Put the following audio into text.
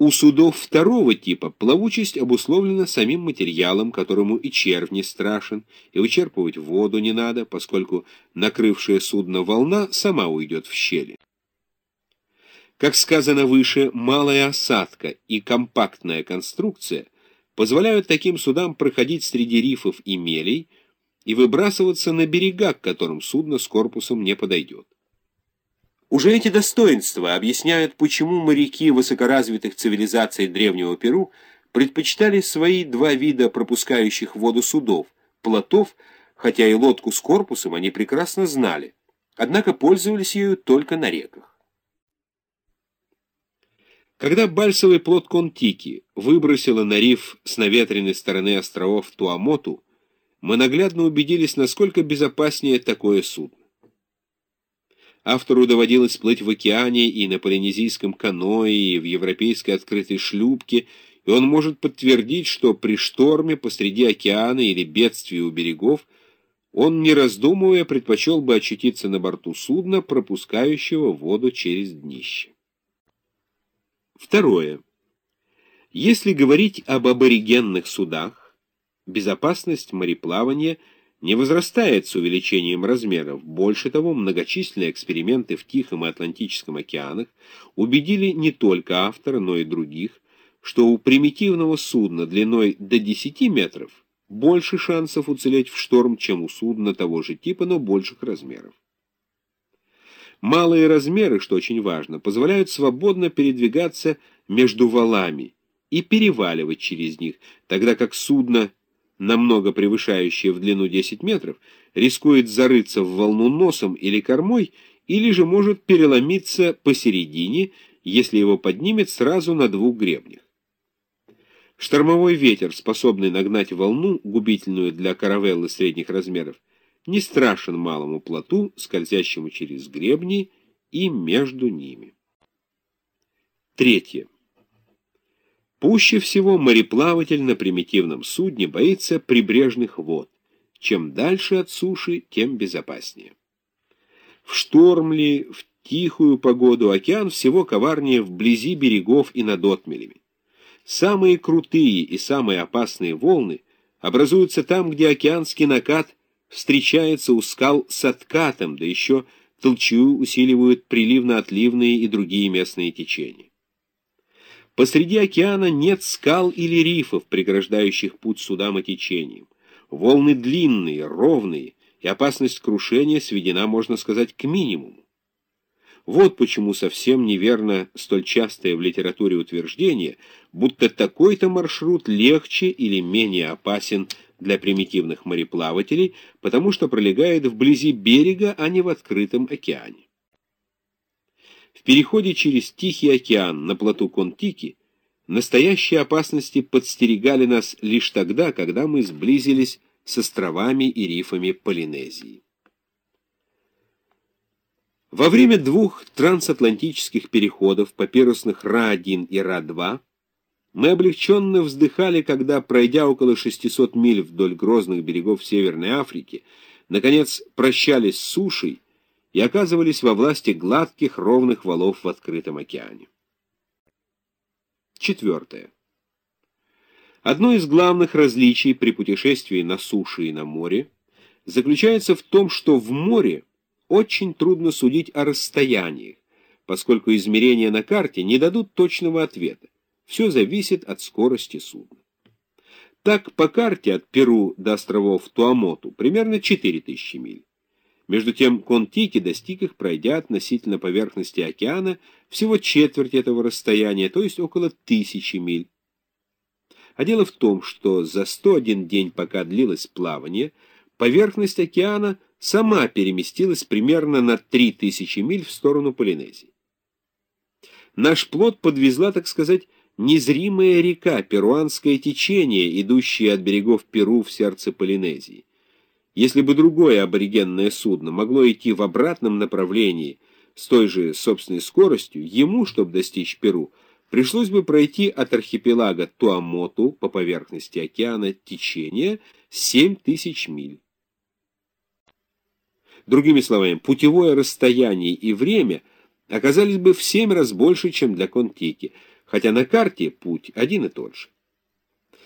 У судов второго типа плавучесть обусловлена самим материалом, которому и червь не страшен, и вычерпывать воду не надо, поскольку накрывшее судно волна сама уйдет в щели. Как сказано выше, малая осадка и компактная конструкция позволяют таким судам проходить среди рифов и мелей и выбрасываться на берега, к которым судно с корпусом не подойдет. Уже эти достоинства объясняют, почему моряки высокоразвитых цивилизаций Древнего Перу предпочитали свои два вида пропускающих воду судов – плотов, хотя и лодку с корпусом они прекрасно знали, однако пользовались ею только на реках. Когда бальсовый плот Контики выбросило на риф с наветренной стороны островов Туамоту, мы наглядно убедились, насколько безопаснее такое судно. Автору доводилось плыть в океане и на полинезийском каное, и в европейской открытой шлюпке, и он может подтвердить, что при шторме посреди океана или бедствии у берегов он, не раздумывая, предпочел бы очутиться на борту судна, пропускающего воду через днище. Второе. Если говорить об аборигенных судах, безопасность мореплавания – не возрастает с увеличением размеров. Больше того, многочисленные эксперименты в Тихом и Атлантическом океанах убедили не только автора, но и других, что у примитивного судна длиной до 10 метров больше шансов уцелеть в шторм, чем у судна того же типа, но больших размеров. Малые размеры, что очень важно, позволяют свободно передвигаться между валами и переваливать через них, тогда как судно намного превышающее в длину 10 метров, рискует зарыться в волну носом или кормой, или же может переломиться посередине, если его поднимет сразу на двух гребнях. Штормовой ветер, способный нагнать волну, губительную для каравеллы средних размеров, не страшен малому плоту, скользящему через гребни и между ними. Третье. Пуще всего мореплаватель на примитивном судне боится прибрежных вод. Чем дальше от суши, тем безопаснее. В шторм ли, в тихую погоду океан всего коварнее вблизи берегов и над отмелями. Самые крутые и самые опасные волны образуются там, где океанский накат встречается у скал с откатом, да еще толчью усиливают приливно-отливные и другие местные течения. Посреди океана нет скал или рифов, преграждающих путь судам и течениям. Волны длинные, ровные, и опасность крушения сведена, можно сказать, к минимуму. Вот почему совсем неверно столь частое в литературе утверждение, будто такой-то маршрут легче или менее опасен для примитивных мореплавателей, потому что пролегает вблизи берега, а не в открытом океане. В переходе через Тихий океан на плоту Контики настоящие опасности подстерегали нас лишь тогда, когда мы сблизились с островами и рифами Полинезии. Во время двух трансатлантических переходов по парусных Ра-1 и Ра-2 мы облегченно вздыхали, когда, пройдя около 600 миль вдоль грозных берегов Северной Африки, наконец прощались с сушей и оказывались во власти гладких ровных валов в открытом океане. Четвертое. Одно из главных различий при путешествии на суше и на море заключается в том, что в море очень трудно судить о расстояниях, поскольку измерения на карте не дадут точного ответа. Все зависит от скорости судна. Так, по карте от Перу до островов Туамоту примерно 4000 миль. Между тем Контики достиг их, пройдя относительно поверхности океана всего четверть этого расстояния, то есть около тысячи миль. А дело в том, что за 101 день, пока длилось плавание, поверхность океана сама переместилась примерно на 3000 миль в сторону Полинезии. Наш плод подвезла, так сказать, незримая река, перуанское течение, идущее от берегов Перу в сердце Полинезии. Если бы другое аборигенное судно могло идти в обратном направлении с той же собственной скоростью, ему, чтобы достичь Перу, пришлось бы пройти от архипелага Туамоту по поверхности океана течение 7 тысяч миль. Другими словами, путевое расстояние и время оказались бы в семь раз больше, чем для Контики, хотя на карте путь один и тот же.